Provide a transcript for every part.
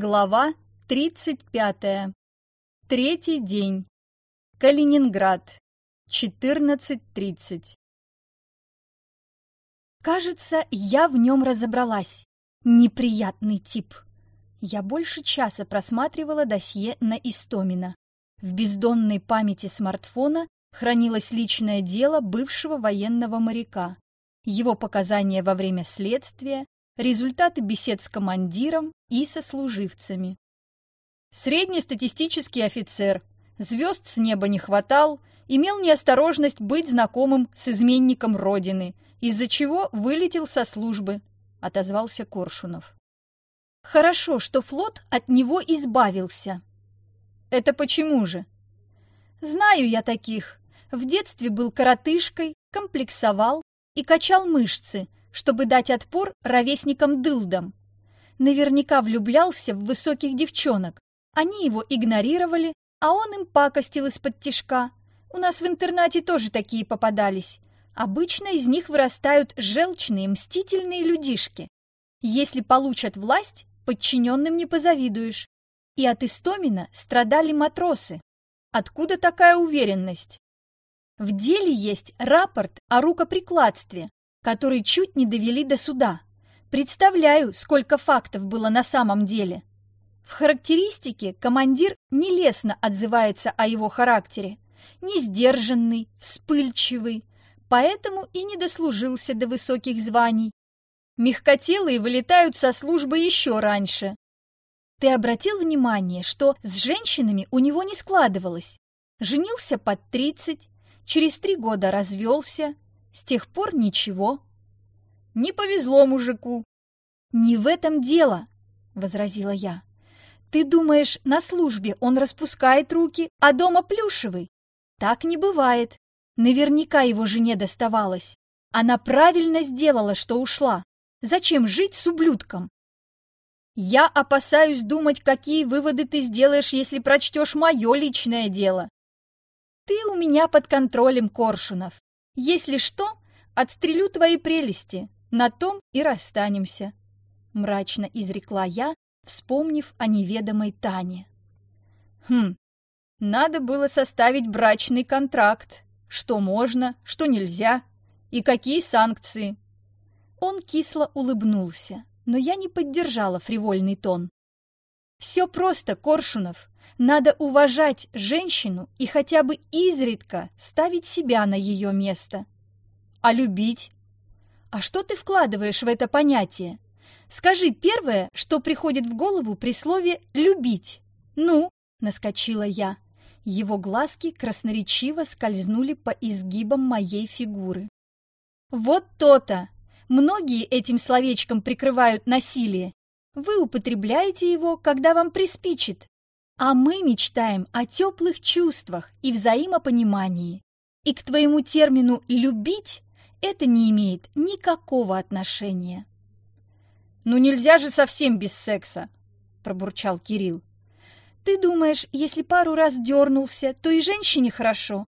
Глава 35. Третий день. Калининград. 14.30. Кажется, я в нем разобралась. Неприятный тип. Я больше часа просматривала досье на Истомина. В бездонной памяти смартфона хранилось личное дело бывшего военного моряка, его показания во время следствия, результаты бесед с командиром и сослуживцами. Среднестатистический офицер, звезд с неба не хватал, имел неосторожность быть знакомым с изменником Родины, из-за чего вылетел со службы, отозвался Коршунов. Хорошо, что флот от него избавился. Это почему же? Знаю я таких. В детстве был коротышкой, комплексовал и качал мышцы, чтобы дать отпор ровесникам-дылдам. Наверняка влюблялся в высоких девчонок. Они его игнорировали, а он им пакостил из-под тишка. У нас в интернате тоже такие попадались. Обычно из них вырастают желчные, мстительные людишки. Если получат власть, подчиненным не позавидуешь. И от Истомина страдали матросы. Откуда такая уверенность? В деле есть рапорт о рукоприкладстве, который чуть не довели до суда. Представляю, сколько фактов было на самом деле. В характеристике командир нелестно отзывается о его характере. Несдержанный, вспыльчивый, поэтому и не дослужился до высоких званий. Мягкотелые вылетают со службы еще раньше. Ты обратил внимание, что с женщинами у него не складывалось? Женился под тридцать, через три года развелся, с тех пор ничего. Не повезло мужику. Не в этом дело, возразила я. Ты думаешь, на службе он распускает руки, а дома плюшевый? Так не бывает. Наверняка его жене доставалось. Она правильно сделала, что ушла. Зачем жить с ублюдком? Я опасаюсь думать, какие выводы ты сделаешь, если прочтешь мое личное дело. Ты у меня под контролем, Коршунов. Если что, отстрелю твои прелести, на том и расстанемся. Мрачно изрекла я, вспомнив о неведомой Тане. Хм, надо было составить брачный контракт. Что можно, что нельзя и какие санкции. Он кисло улыбнулся, но я не поддержала фривольный тон. Все просто, Коршунов. Надо уважать женщину и хотя бы изредка ставить себя на ее место. А любить? А что ты вкладываешь в это понятие? Скажи первое, что приходит в голову при слове «любить». Ну, наскочила я. Его глазки красноречиво скользнули по изгибам моей фигуры. Вот то-то! Многие этим словечком прикрывают насилие. Вы употребляете его, когда вам приспичит, а мы мечтаем о теплых чувствах и взаимопонимании. И к твоему термину «любить» это не имеет никакого отношения. «Ну нельзя же совсем без секса!» – пробурчал Кирилл. «Ты думаешь, если пару раз дернулся, то и женщине хорошо?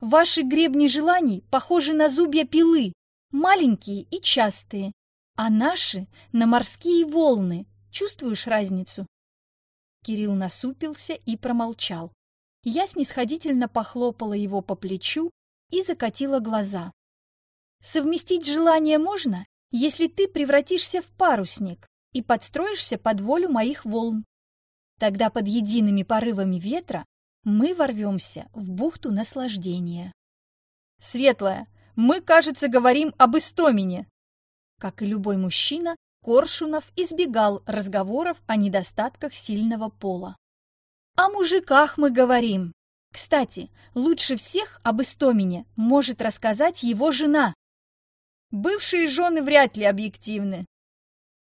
Ваши гребни желаний похожи на зубья пилы, маленькие и частые, а наши – на морские волны. Чувствуешь разницу?» Кирилл насупился и промолчал. Я снисходительно похлопала его по плечу и закатила глаза. «Совместить желание можно, если ты превратишься в парусник и подстроишься под волю моих волн. Тогда под едиными порывами ветра мы ворвемся в бухту наслаждения». «Светлая, мы, кажется, говорим об Истомине!» Как и любой мужчина, Коршунов избегал разговоров о недостатках сильного пола. «О мужиках мы говорим. Кстати, лучше всех об Истомине может рассказать его жена. Бывшие жены вряд ли объективны.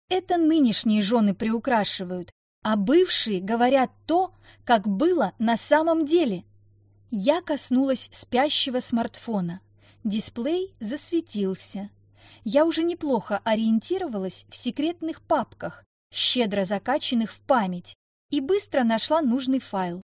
Это нынешние жены приукрашивают, а бывшие говорят то, как было на самом деле. Я коснулась спящего смартфона. Дисплей засветился я уже неплохо ориентировалась в секретных папках, щедро закачанных в память, и быстро нашла нужный файл.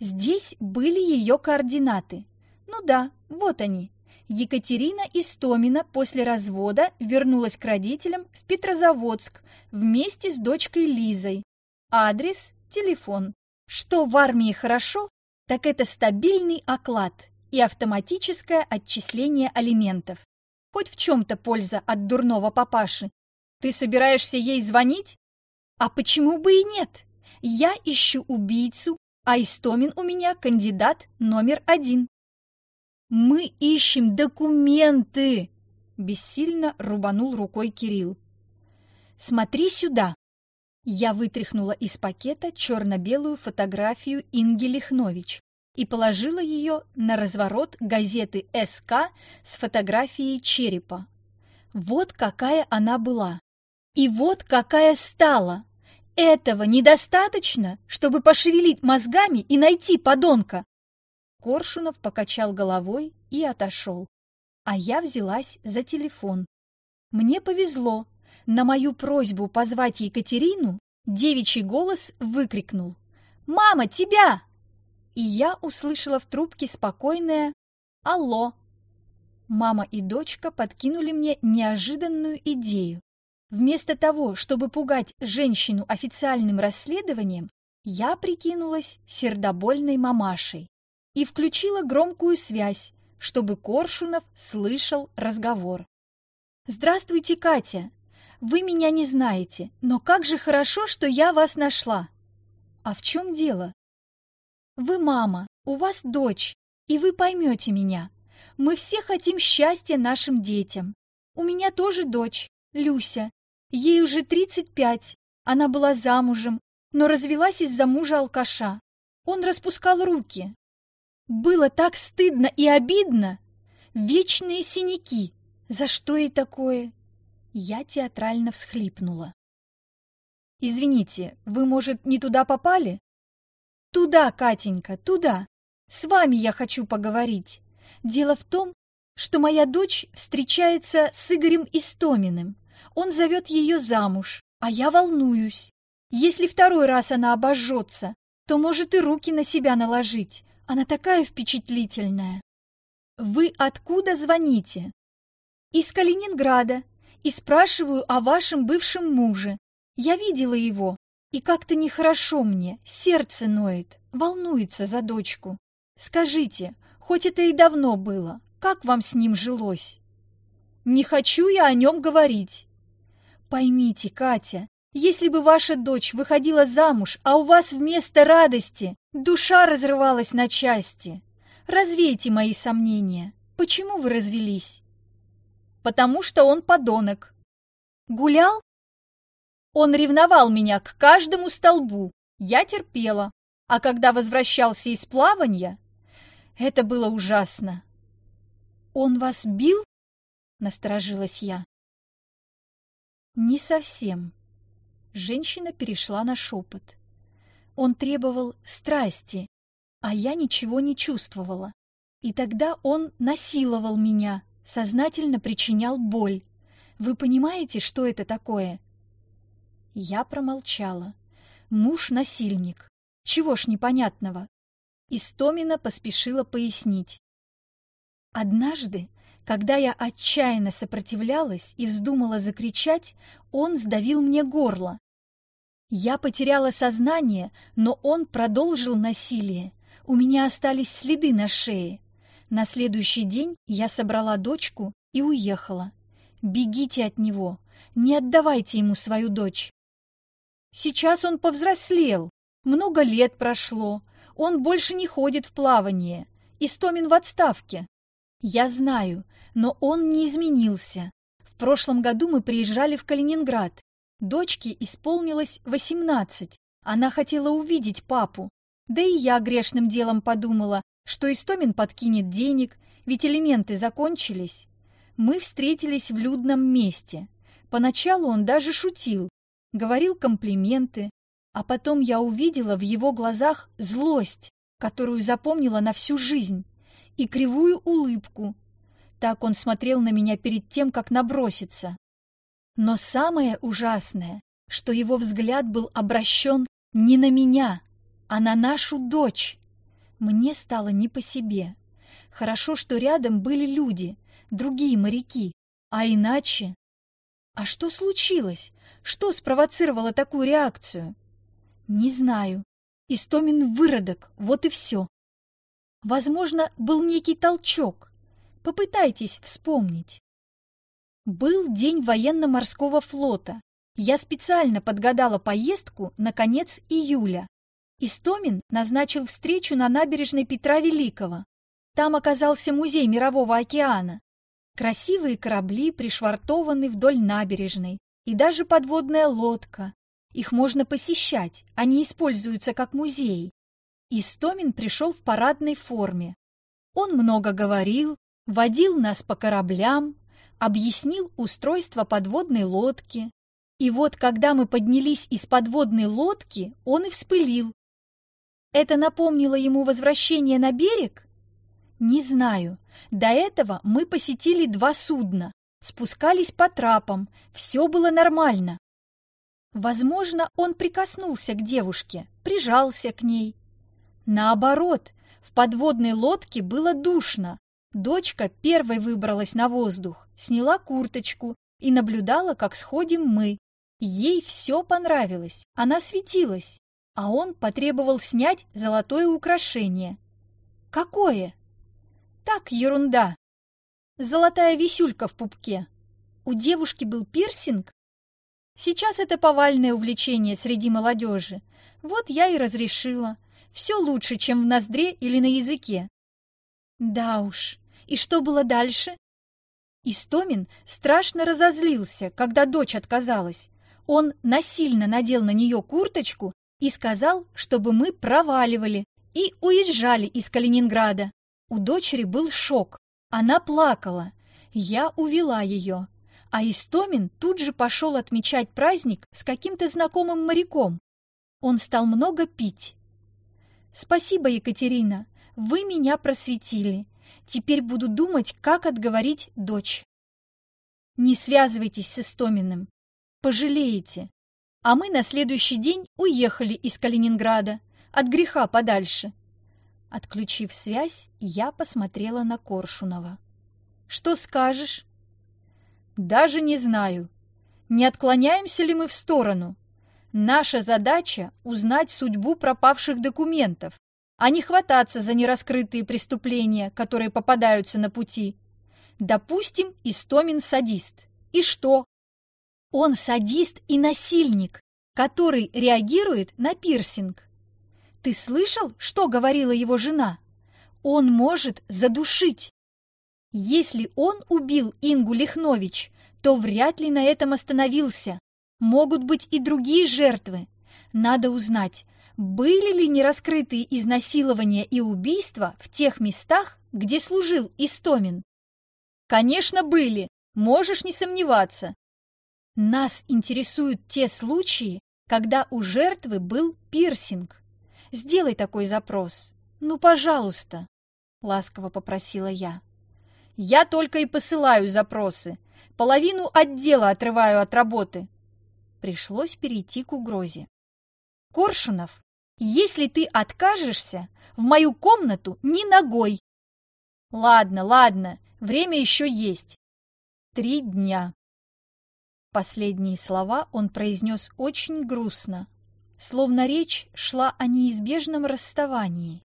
Здесь были ее координаты. Ну да, вот они. Екатерина Истомина после развода вернулась к родителям в Петрозаводск вместе с дочкой Лизой. Адрес, телефон. Что в армии хорошо, так это стабильный оклад и автоматическое отчисление алиментов. Хоть в чем-то польза от дурного папаши. Ты собираешься ей звонить? А почему бы и нет? Я ищу убийцу, а Истомин у меня кандидат номер один. Мы ищем документы, бессильно рубанул рукой Кирилл. Смотри сюда. Я вытряхнула из пакета черно-белую фотографию Инги Лихнович и положила ее на разворот газеты «СК» с фотографией черепа. Вот какая она была. И вот какая стала. Этого недостаточно, чтобы пошевелить мозгами и найти подонка. Коршунов покачал головой и отошел. А я взялась за телефон. Мне повезло. На мою просьбу позвать Екатерину девичий голос выкрикнул. «Мама, тебя!» И я услышала в трубке спокойное «Алло!». Мама и дочка подкинули мне неожиданную идею. Вместо того, чтобы пугать женщину официальным расследованием, я прикинулась сердобольной мамашей и включила громкую связь, чтобы Коршунов слышал разговор. «Здравствуйте, Катя! Вы меня не знаете, но как же хорошо, что я вас нашла!» «А в чем дело?» «Вы мама, у вас дочь, и вы поймете меня. Мы все хотим счастья нашим детям. У меня тоже дочь, Люся, Ей уже 35, она была замужем, но развелась из-за мужа-алкаша. Он распускал руки. Было так стыдно и обидно. Вечные синяки. За что ей такое? Я театрально всхлипнула. «Извините, вы, может, не туда попали?» «Туда, Катенька, туда. С вами я хочу поговорить. Дело в том, что моя дочь встречается с Игорем Истоминым. Он зовет ее замуж, а я волнуюсь. Если второй раз она обожжется, то может и руки на себя наложить. Она такая впечатлительная. Вы откуда звоните? Из Калининграда. И спрашиваю о вашем бывшем муже. Я видела его. И как-то нехорошо мне, сердце ноет, волнуется за дочку. Скажите, хоть это и давно было, как вам с ним жилось? Не хочу я о нем говорить. Поймите, Катя, если бы ваша дочь выходила замуж, а у вас вместо радости душа разрывалась на части, развейте мои сомнения. Почему вы развелись? Потому что он подонок. Гулял? Он ревновал меня к каждому столбу. Я терпела. А когда возвращался из плавания, это было ужасно. Он вас бил? Насторожилась я. «Не совсем». Женщина перешла на шепот. Он требовал страсти, а я ничего не чувствовала. И тогда он насиловал меня, сознательно причинял боль. Вы понимаете, что это такое? Я промолчала. Муж насильник. Чего ж непонятного? Истомина поспешила пояснить. Однажды когда я отчаянно сопротивлялась и вздумала закричать, он сдавил мне горло. Я потеряла сознание, но он продолжил насилие. У меня остались следы на шее. На следующий день я собрала дочку и уехала. Бегите от него, не отдавайте ему свою дочь. Сейчас он повзрослел, много лет прошло, он больше не ходит в плавание. Истомин в отставке. Я знаю, но он не изменился. В прошлом году мы приезжали в Калининград. Дочке исполнилось восемнадцать. Она хотела увидеть папу. Да и я грешным делом подумала, что Истомин подкинет денег, ведь элементы закончились. Мы встретились в людном месте. Поначалу он даже шутил, говорил комплименты, а потом я увидела в его глазах злость, которую запомнила на всю жизнь и кривую улыбку. Так он смотрел на меня перед тем, как наброситься. Но самое ужасное, что его взгляд был обращен не на меня, а на нашу дочь. Мне стало не по себе. Хорошо, что рядом были люди, другие моряки, а иначе... А что случилось? Что спровоцировало такую реакцию? Не знаю. Истомин выродок, вот и все. Возможно, был некий толчок. Попытайтесь вспомнить. Был день военно-морского флота. Я специально подгадала поездку на конец июля. Истомин назначил встречу на набережной Петра Великого. Там оказался музей Мирового океана. Красивые корабли пришвартованы вдоль набережной, и даже подводная лодка. Их можно посещать, они используются как музеи. Истомин пришел в парадной форме. Он много говорил, водил нас по кораблям, объяснил устройство подводной лодки. И вот, когда мы поднялись из подводной лодки, он и вспылил. Это напомнило ему возвращение на берег? Не знаю. До этого мы посетили два судна, спускались по трапам, все было нормально. Возможно, он прикоснулся к девушке, прижался к ней. Наоборот, в подводной лодке было душно. Дочка первой выбралась на воздух, сняла курточку и наблюдала, как сходим мы. Ей все понравилось, она светилась, а он потребовал снять золотое украшение. Какое? Так, ерунда. Золотая висюлька в пупке. У девушки был пирсинг? Сейчас это повальное увлечение среди молодежи. Вот я и разрешила. Все лучше, чем в ноздре или на языке. Да уж. И что было дальше? Истомин страшно разозлился, когда дочь отказалась. Он насильно надел на нее курточку и сказал, чтобы мы проваливали и уезжали из Калининграда. У дочери был шок. Она плакала. Я увела ее. А Истомин тут же пошел отмечать праздник с каким-то знакомым моряком. Он стал много пить. «Спасибо, Екатерина, вы меня просветили. Теперь буду думать, как отговорить дочь». «Не связывайтесь с Истоминым. Пожалеете. А мы на следующий день уехали из Калининграда, от греха подальше. Отключив связь, я посмотрела на Коршунова. «Что скажешь?» «Даже не знаю. Не отклоняемся ли мы в сторону? Наша задача — узнать судьбу пропавших документов, а не хвататься за нераскрытые преступления, которые попадаются на пути. Допустим, Истомин садист. И что? Он садист и насильник, который реагирует на пирсинг. Ты слышал, что говорила его жена? Он может задушить. Если он убил Ингу Лихнович, то вряд ли на этом остановился. Могут быть и другие жертвы. Надо узнать, были ли нераскрытые изнасилования и убийства в тех местах, где служил Истомин. Конечно, были, можешь не сомневаться. Нас интересуют те случаи, когда у жертвы был пирсинг. Сделай такой запрос. Ну, пожалуйста, ласково попросила я. Я только и посылаю запросы. Половину отдела отрываю от работы. Пришлось перейти к угрозе. Коршунов, если ты откажешься, в мою комнату ни ногой. Ладно, ладно, время еще есть. Три дня. Последние слова он произнес очень грустно, словно речь шла о неизбежном расставании.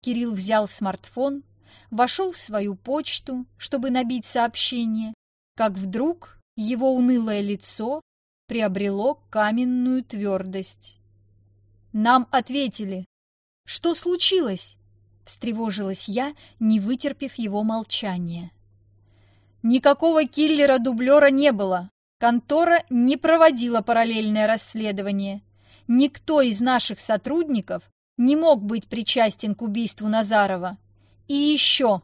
Кирилл взял смартфон, вошел в свою почту, чтобы набить сообщение, как вдруг его унылое лицо приобрело каменную твердость. «Нам ответили!» «Что случилось?» — встревожилась я, не вытерпев его молчания. «Никакого киллера-дублера не было. Контора не проводила параллельное расследование. Никто из наших сотрудников не мог быть причастен к убийству Назарова. И еще...»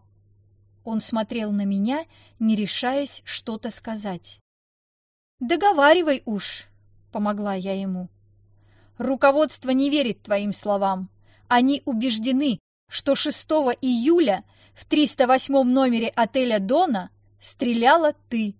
Он смотрел на меня, не решаясь что-то сказать. «Договаривай уж», — помогла я ему. «Руководство не верит твоим словам. Они убеждены, что 6 июля в 308 номере отеля «Дона» стреляла ты.